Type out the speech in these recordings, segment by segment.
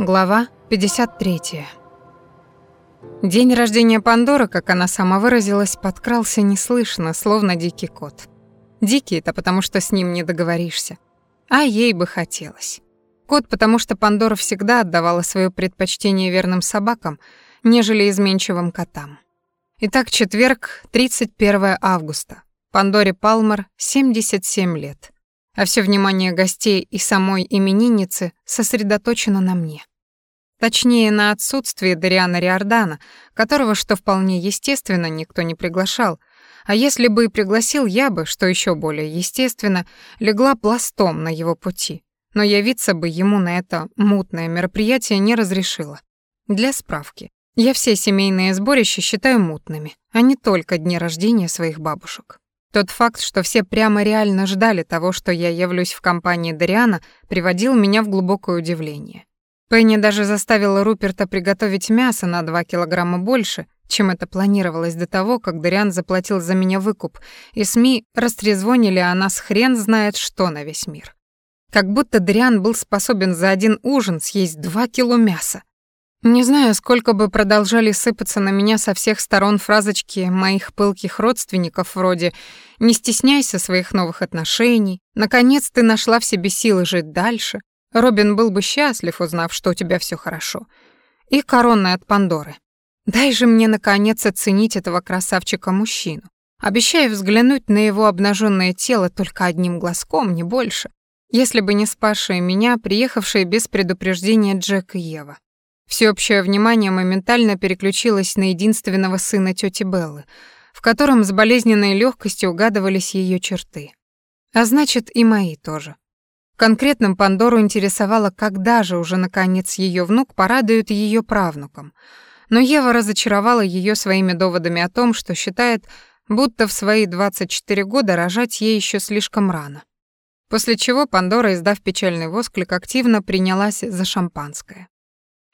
Глава 53. День рождения Пандоры, как она сама выразилась, подкрался неслышно, словно дикий кот. Дикий это потому, что с ним не договоришься. А ей бы хотелось. Кот, потому что Пандора всегда отдавала свое предпочтение верным собакам, нежели изменчивым котам. Итак, четверг, 31 августа. Пандоре Палмер 77 лет. А все внимание гостей и самой именинницы сосредоточено на мне. Точнее, на отсутствие Дариана Риордана, которого, что вполне естественно, никто не приглашал. А если бы и пригласил, я бы, что еще более естественно, легла пластом на его пути. Но явиться бы ему на это мутное мероприятие не разрешила. Для справки. Я все семейные сборища считаю мутными, а не только дни рождения своих бабушек. Тот факт, что все прямо реально ждали того, что я явлюсь в компании Дариана, приводил меня в глубокое удивление. Пенни даже заставила Руперта приготовить мясо на 2 килограмма больше, чем это планировалось до того, как Дариан заплатил за меня выкуп, и СМИ растрезвонили о нас хрен знает что на весь мир. Как будто Дариан был способен за один ужин съесть 2 кило мяса. Не знаю, сколько бы продолжали сыпаться на меня со всех сторон фразочки моих пылких родственников вроде «не стесняйся своих новых отношений», «наконец ты нашла в себе силы жить дальше», Робин был бы счастлив, узнав, что у тебя все хорошо. И коронная от Пандоры. Дай же мне, наконец, оценить этого красавчика-мужчину. Обещаю взглянуть на его обнаженное тело только одним глазком, не больше. Если бы не спасшие меня, приехавшие без предупреждения Джек и Ева. Всеобщее внимание моментально переключилось на единственного сына тети Беллы, в котором с болезненной легкостью угадывались ее черты. А значит, и мои тоже. Конкретным Пандору интересовало, когда же уже наконец ее внук порадует ее правнукам. Но Ева разочаровала ее своими доводами о том, что считает, будто в свои 24 года рожать ей еще слишком рано. После чего Пандора, издав печальный восклик, активно принялась за шампанское.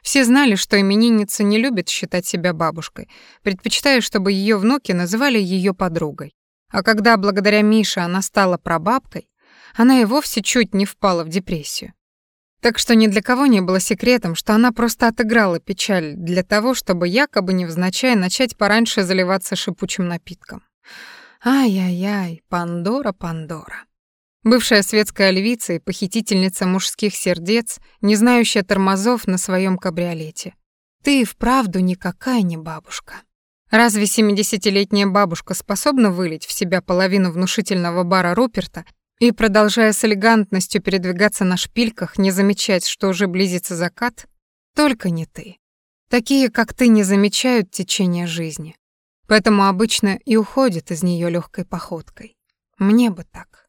Все знали, что именинница не любит считать себя бабушкой, предпочитая, чтобы ее внуки называли ее подругой. А когда благодаря Мише она стала прабабкой, она и вовсе чуть не впала в депрессию. Так что ни для кого не было секретом, что она просто отыграла печаль для того, чтобы якобы невзначай начать пораньше заливаться шипучим напитком. Ай-яй-яй, Пандора, Пандора. Бывшая светская львица и похитительница мужских сердец, не знающая тормозов на своем кабриолете. Ты и вправду никакая не бабушка. Разве семидесятилетняя бабушка способна вылить в себя половину внушительного бара Руперта и, продолжая с элегантностью передвигаться на шпильках, не замечать, что уже близится закат, только не ты. Такие, как ты, не замечают течение жизни. Поэтому обычно и уходят из нее легкой походкой. Мне бы так.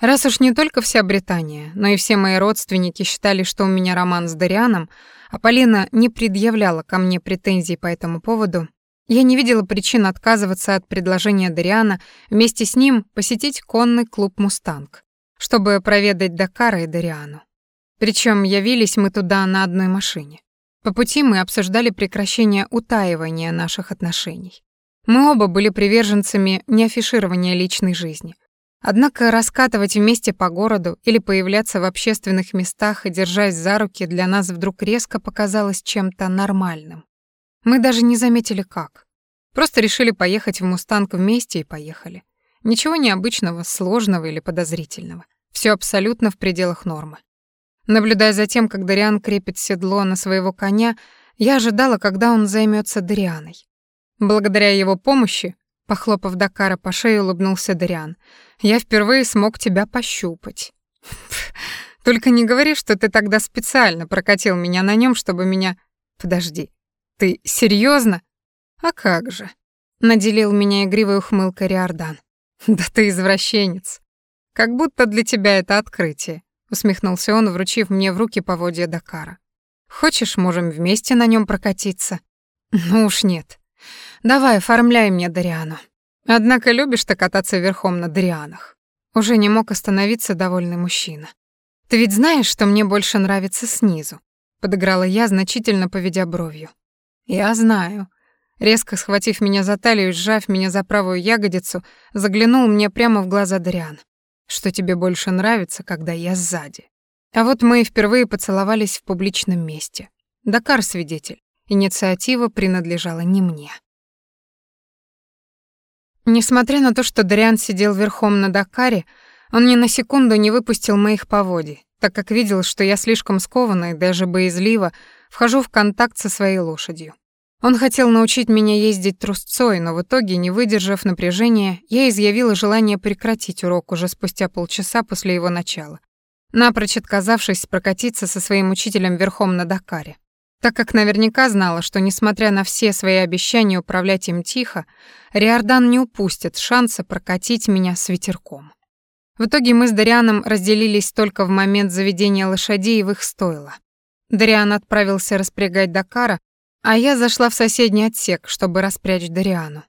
Раз уж не только вся Британия, но и все мои родственники считали, что у меня роман с Дарианом, а Полина не предъявляла ко мне претензий по этому поводу, я не видела причин отказываться от предложения Дариана вместе с ним посетить конный клуб «Мустанг», чтобы проведать Дакара и Дариану. Причем явились мы туда на одной машине. По пути мы обсуждали прекращение утаивания наших отношений. Мы оба были приверженцами неафиширования личной жизни. Однако раскатывать вместе по городу или появляться в общественных местах и держась за руки для нас вдруг резко показалось чем-то нормальным. Мы даже не заметили как. Просто решили поехать в «Мустанг» вместе и поехали. Ничего необычного, сложного или подозрительного. Все абсолютно в пределах нормы. Наблюдая за тем, как Дариан крепит седло на своего коня, я ожидала, когда он займется Дарианой. Благодаря его помощи, похлопав Дакара по шее, улыбнулся Дариан, я впервые смог тебя пощупать. Только не говори, что ты тогда специально прокатил меня на нем, чтобы меня... Подожди, ты серьезно? А как же? Наделил меня игривой ухмылкой Риордан. Да ты извращенец. Как будто для тебя это открытие, усмехнулся он, вручив мне в руки поводья Дакара. Хочешь, можем вместе на нем прокатиться? Ну уж нет. Давай, оформляй мне Дариану. Однако любишь ты кататься верхом на Дарианах. Уже не мог остановиться довольный мужчина. Ты ведь знаешь, что мне больше нравится снизу, подыграла я, значительно поведя бровью. «Я знаю». Резко схватив меня за талию и сжав меня за правую ягодицу, заглянул мне прямо в глаза Дариан. «Что тебе больше нравится, когда я сзади?» А вот мы впервые поцеловались в публичном месте. Дакар свидетель. Инициатива принадлежала не мне. Несмотря на то, что Дариан сидел верхом на Дакаре, он ни на секунду не выпустил моих поводий, так как видел, что я слишком скована и даже боязливо вхожу в контакт со своей лошадью. Он хотел научить меня ездить трусцой, но в итоге, не выдержав напряжения, я изъявила желание прекратить урок уже спустя полчаса после его начала, напрочь отказавшись прокатиться со своим учителем верхом на Дакаре, так как наверняка знала, что, несмотря на все свои обещания управлять им тихо, Риордан не упустит шанса прокатить меня с ветерком. В итоге мы с Дарианом разделились только в момент заведения лошадей в их стойло. Дариан отправился распрягать Дакара, а я зашла в соседний отсек, чтобы распрячь Дариану.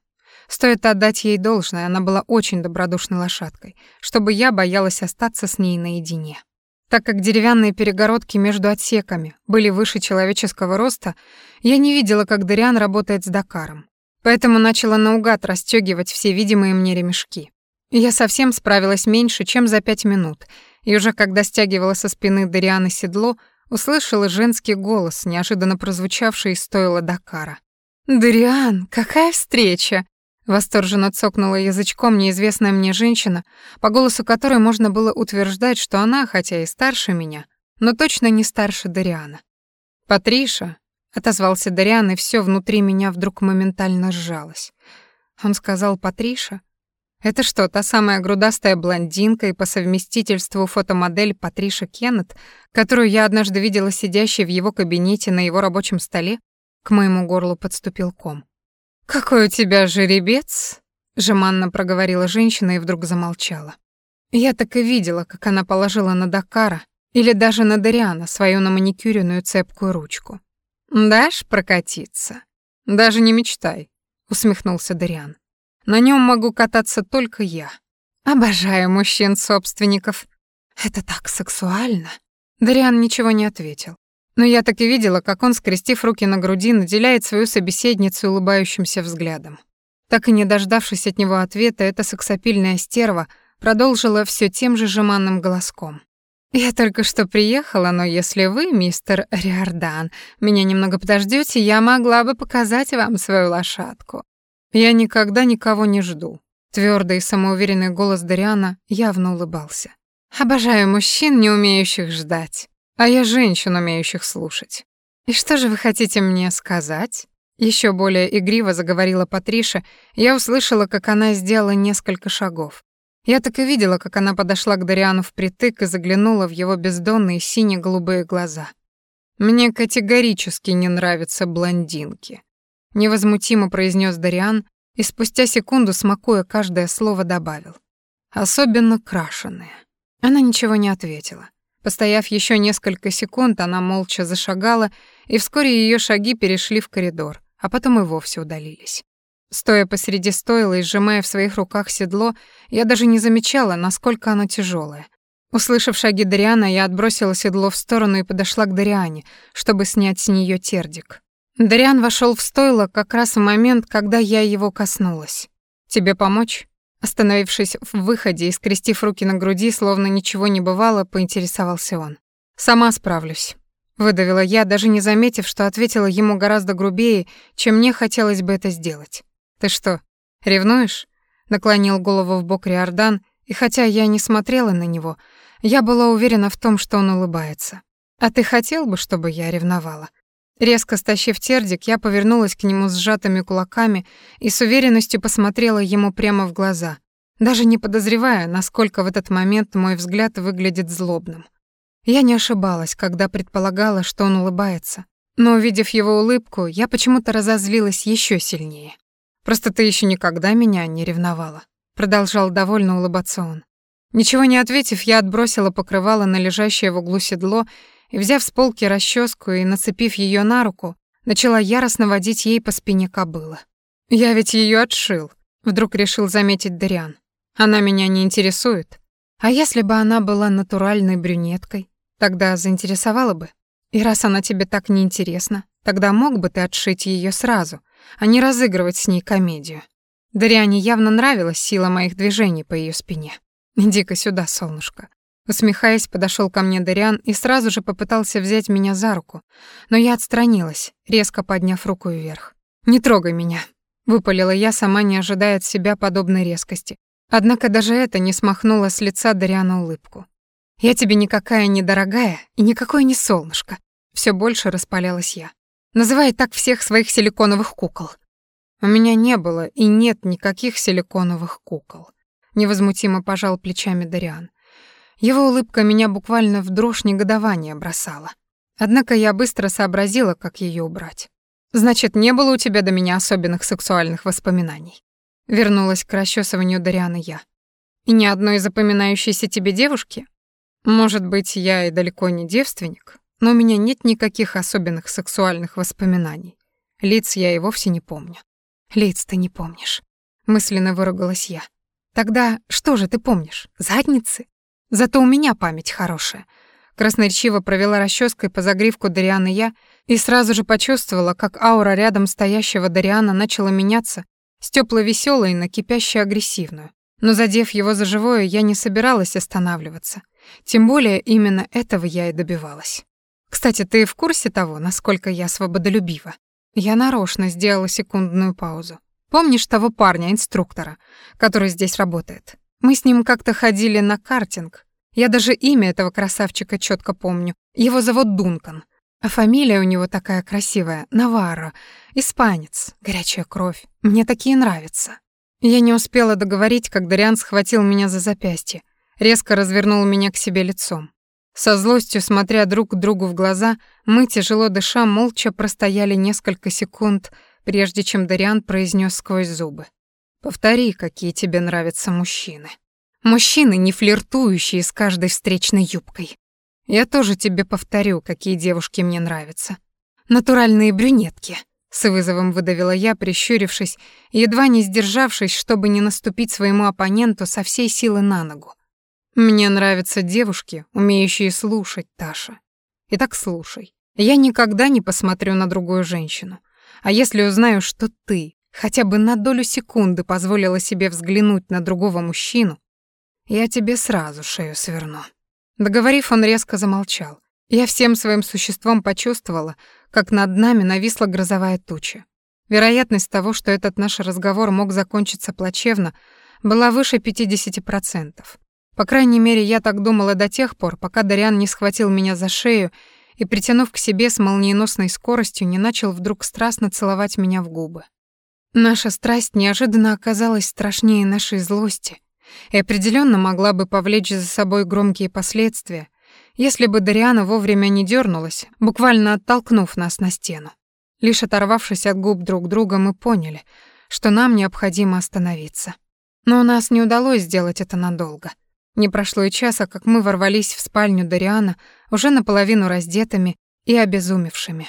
Стоит отдать ей должное, она была очень добродушной лошадкой, чтобы я боялась остаться с ней наедине. Так как деревянные перегородки между отсеками были выше человеческого роста, я не видела, как Дариан работает с Дакаром. Поэтому начала наугад расстёгивать все видимые мне ремешки. Я совсем справилась меньше, чем за пять минут, и уже когда стягивала со спины Дарианы седло, услышала женский голос, неожиданно прозвучавший из стойла Дакара. «Дариан, какая встреча!» Восторженно цокнула язычком неизвестная мне женщина, по голосу которой можно было утверждать, что она, хотя и старше меня, но точно не старше Дариана. «Патриша», — отозвался Дариан, и все внутри меня вдруг моментально сжалось. Он сказал «Патриша»? Это что, та самая грудастая блондинка и по совместительству фотомодель Патриша Кеннет, которую я однажды видела сидящей в его кабинете на его рабочем столе? К моему горлу подступил ком. «Какой у тебя жеребец?» — жеманно проговорила женщина и вдруг замолчала. Я так и видела, как она положила на Дакара или даже на Дариана свою на маникюренную цепкую ручку. «Дашь прокатиться?» «Даже не мечтай», — усмехнулся Дариан. На нем могу кататься только я. Обожаю мужчин-собственников. Это так сексуально. Дариан ничего не ответил. Но я так и видела, как он, скрестив руки на груди, наделяет свою собеседницу улыбающимся взглядом. Так и не дождавшись от него ответа, эта сексапильная стерва продолжила все тем же жеманным голоском. «Я только что приехала, но если вы, мистер Риордан, меня немного подождете, я могла бы показать вам свою лошадку. Я никогда никого не жду. Твердый и самоуверенный голос Дариана явно улыбался. Обожаю мужчин, не умеющих ждать, а я женщин, умеющих слушать. И что же вы хотите мне сказать? Еще более игриво заговорила Патриша, я услышала, как она сделала несколько шагов. Я так и видела, как она подошла к Дариану впритык и заглянула в его бездонные сине-голубые глаза. Мне категорически не нравятся блондинки невозмутимо произнес Дариан и спустя секунду, смакуя каждое слово, добавил: особенно крашеные. Она ничего не ответила. Постояв еще несколько секунд, она молча зашагала, и вскоре ее шаги перешли в коридор, а потом и вовсе удалились. Стоя посреди стойла и сжимая в своих руках седло, я даже не замечала, насколько оно тяжелое. Услышав шаги Дариана, я отбросила седло в сторону и подошла к Дариане, чтобы снять с нее тердик. Дариан вошел в стойло как раз в момент, когда я его коснулась. «Тебе помочь?» Остановившись в выходе и скрестив руки на груди, словно ничего не бывало, поинтересовался он. «Сама справлюсь», — выдавила я, даже не заметив, что ответила ему гораздо грубее, чем мне хотелось бы это сделать. «Ты что, ревнуешь?» — наклонил голову в бок Риордан, и хотя я не смотрела на него, я была уверена в том, что он улыбается. «А ты хотел бы, чтобы я ревновала?» Резко стащив тердик, я повернулась к нему с сжатыми кулаками и с уверенностью посмотрела ему прямо в глаза, даже не подозревая, насколько в этот момент мой взгляд выглядит злобным. Я не ошибалась, когда предполагала, что он улыбается, но увидев его улыбку, я почему-то разозлилась еще сильнее. Просто ты еще никогда меня не ревновала, продолжал довольно улыбаться он. Ничего не ответив, я отбросила покрывало на лежащее в углу седло и, взяв с полки расческу и нацепив ее на руку, начала яростно водить ей по спине кобылы. «Я ведь ее отшил», — вдруг решил заметить Дариан. «Она меня не интересует. А если бы она была натуральной брюнеткой, тогда заинтересовала бы. И раз она тебе так неинтересна, тогда мог бы ты отшить ее сразу, а не разыгрывать с ней комедию». Дариане явно нравилась сила моих движений по ее спине. «Иди-ка сюда, солнышко. Усмехаясь, подошел ко мне Дариан и сразу же попытался взять меня за руку, но я отстранилась, резко подняв руку вверх. «Не трогай меня», — выпалила я, сама не ожидая от себя подобной резкости. Однако даже это не смахнуло с лица Дариана улыбку. «Я тебе никакая не дорогая и никакое не солнышко», — все больше распалялась я. «Называй так всех своих силиконовых кукол». У меня не было и нет никаких силиконовых кукол. Невозмутимо пожал плечами Дариан. Его улыбка меня буквально в дрожь негодования бросала. Однако я быстро сообразила, как ее убрать. «Значит, не было у тебя до меня особенных сексуальных воспоминаний?» Вернулась к расчесыванию Дарианы я. «И ни одной запоминающейся тебе девушки? Может быть, я и далеко не девственник, но у меня нет никаких особенных сексуальных воспоминаний. Лиц я и вовсе не помню». «Лиц ты не помнишь», — мысленно выругалась я. «Тогда что же ты помнишь? Задницы?» Зато у меня память хорошая. Красноречиво провела расческой по загривку Дарианы я и сразу же почувствовала, как аура рядом стоящего Дариана начала меняться с теплой веселой на кипящую агрессивную. Но задев его за живое, я не собиралась останавливаться. Тем более именно этого я и добивалась. Кстати, ты в курсе того, насколько я свободолюбива? Я нарочно сделала секундную паузу. Помнишь того парня-инструктора, который здесь работает? Мы с ним как-то ходили на картинг. Я даже имя этого красавчика четко помню. Его зовут Дункан. А фамилия у него такая красивая — Наварро. Испанец, горячая кровь. Мне такие нравятся. Я не успела договорить, как Дариан схватил меня за запястье, резко развернул меня к себе лицом. Со злостью, смотря друг другу в глаза, мы, тяжело дыша, молча простояли несколько секунд, прежде чем Дариан произнес сквозь зубы. Повтори, какие тебе нравятся мужчины. Мужчины, не флиртующие с каждой встречной юбкой. Я тоже тебе повторю, какие девушки мне нравятся. Натуральные брюнетки. С вызовом выдавила я, прищурившись, едва не сдержавшись, чтобы не наступить своему оппоненту со всей силы на ногу. Мне нравятся девушки, умеющие слушать, Таша. Итак, слушай. Я никогда не посмотрю на другую женщину. А если узнаю, что ты хотя бы на долю секунды позволила себе взглянуть на другого мужчину, я тебе сразу шею сверну». Договорив, он резко замолчал. Я всем своим существом почувствовала, как над нами нависла грозовая туча. Вероятность того, что этот наш разговор мог закончиться плачевно, была выше 50%. По крайней мере, я так думала до тех пор, пока Дариан не схватил меня за шею и, притянув к себе с молниеносной скоростью, не начал вдруг страстно целовать меня в губы. Наша страсть неожиданно оказалась страшнее нашей злости и определенно могла бы повлечь за собой громкие последствия, если бы Дариана вовремя не дернулась, буквально оттолкнув нас на стену. Лишь оторвавшись от губ друг друга, мы поняли, что нам необходимо остановиться. Но у нас не удалось сделать это надолго. Не прошло и часа, как мы ворвались в спальню Дариана, уже наполовину раздетыми и обезумевшими.